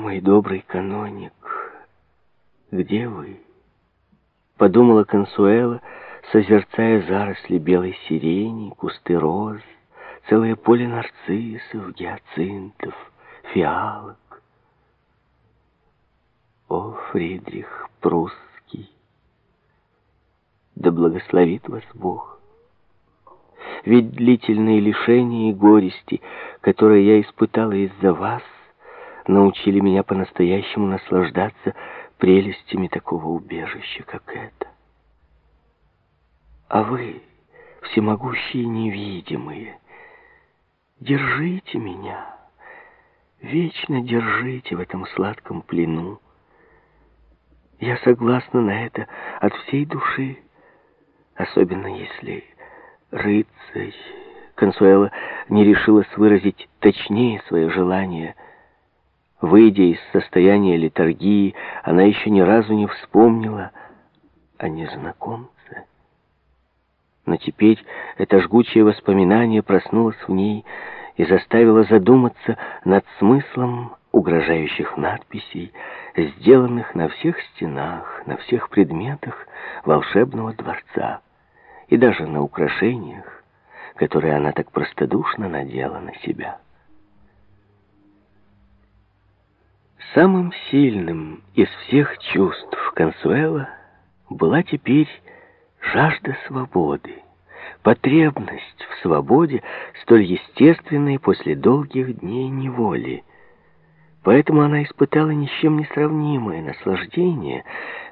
мой добрый каноник, где вы?» Подумала Консуэла, созерцая заросли белой сирени, кусты роз, целое поле нарциссов, гиацинтов, фиалок. О, Фридрих Прусский, да благословит вас Бог! Ведь длительные лишения и горести, которые я испытала из-за вас, научили меня по-настоящему наслаждаться прелестями такого убежища, как это. А вы, всемогущие невидимые, держите меня, вечно держите в этом сладком плену. Я согласна на это от всей души, особенно если рыцарь... Консуэла не решилась выразить точнее свое желание — Выйдя из состояния литургии, она еще ни разу не вспомнила о незнакомце. Но теперь это жгучее воспоминание проснулось в ней и заставило задуматься над смыслом угрожающих надписей, сделанных на всех стенах, на всех предметах волшебного дворца и даже на украшениях, которые она так простодушно надела на себя. Самым сильным из всех чувств Консуэла была теперь жажда свободы, потребность в свободе, столь естественной после долгих дней неволи. Поэтому она испытала ни с чем не сравнимое наслаждение,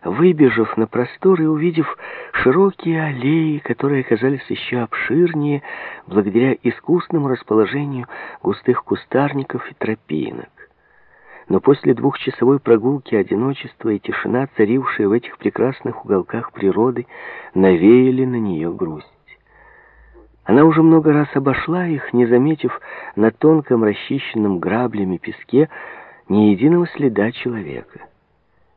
выбежав на простор и увидев широкие аллеи, которые казались еще обширнее благодаря искусному расположению густых кустарников и тропинок но после двухчасовой прогулки одиночество и тишина, царившие в этих прекрасных уголках природы, навеяли на нее грусть. Она уже много раз обошла их, не заметив на тонком расчищенном граблями песке ни единого следа человека.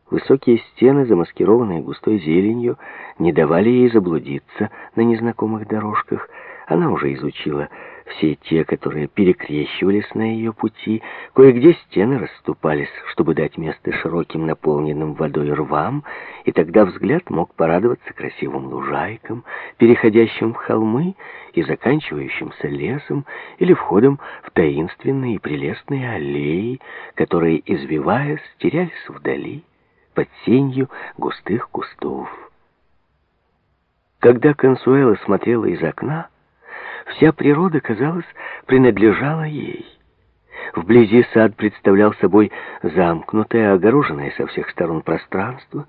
Высокие стены, замаскированные густой зеленью, не давали ей заблудиться на незнакомых дорожках. Она уже изучила все те, которые перекрещивались на ее пути, кое-где стены расступались, чтобы дать место широким наполненным водой рвам, и тогда взгляд мог порадоваться красивым лужайкам, переходящим в холмы и заканчивающимся лесом, или входом в таинственные и прелестные аллеи, которые, извиваясь, терялись вдали, под сенью густых кустов. Когда Консуэла смотрела из окна, Вся природа, казалось, принадлежала ей. Вблизи сад представлял собой замкнутое, огороженное со всех сторон пространство,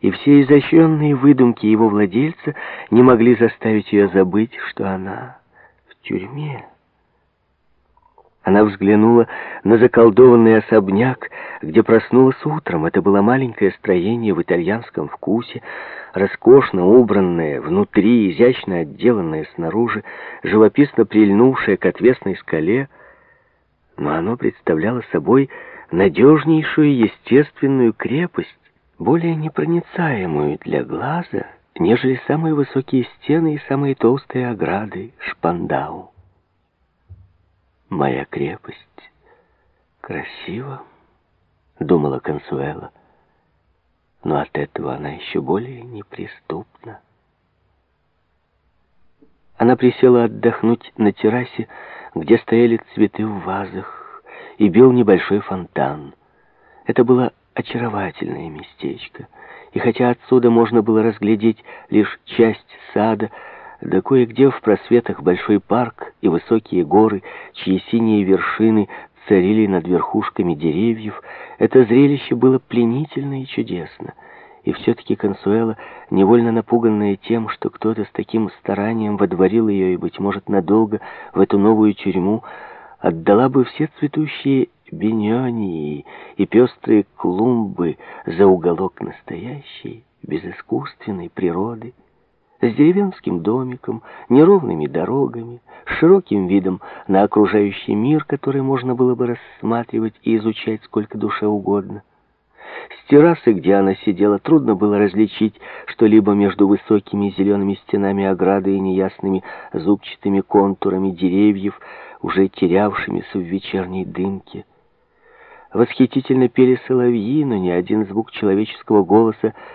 и все изощренные выдумки его владельца не могли заставить ее забыть, что она в тюрьме. Она взглянула на заколдованный особняк, где проснулась утром. Это было маленькое строение в итальянском вкусе, роскошно убранное, внутри изящно отделанное снаружи, живописно прильнувшее к отвесной скале, но оно представляло собой надежнейшую естественную крепость, более непроницаемую для глаза, нежели самые высокие стены и самые толстые ограды Шпандау моя крепость красива, думала Консуэла, но от этого она еще более неприступна. Она присела отдохнуть на террасе, где стояли цветы в вазах, и бил небольшой фонтан. Это было очаровательное местечко, и хотя отсюда можно было разглядеть лишь часть сада, да кое-где в просветах большой парк и высокие горы, чьи синие вершины царили над верхушками деревьев, это зрелище было пленительно и чудесно. И все-таки Консуэла, невольно напуганная тем, что кто-то с таким старанием водворил ее и, быть может, надолго в эту новую тюрьму, отдала бы все цветущие бенионии и пестрые клумбы за уголок настоящей, безыскусственной природы, с деревенским домиком, неровными дорогами, широким видом на окружающий мир, который можно было бы рассматривать и изучать сколько душе угодно. С террасы, где она сидела, трудно было различить что-либо между высокими зелеными стенами ограды и неясными зубчатыми контурами деревьев, уже терявшимися в вечерней дымке. Восхитительно пели соловьи, но ни один звук человеческого голоса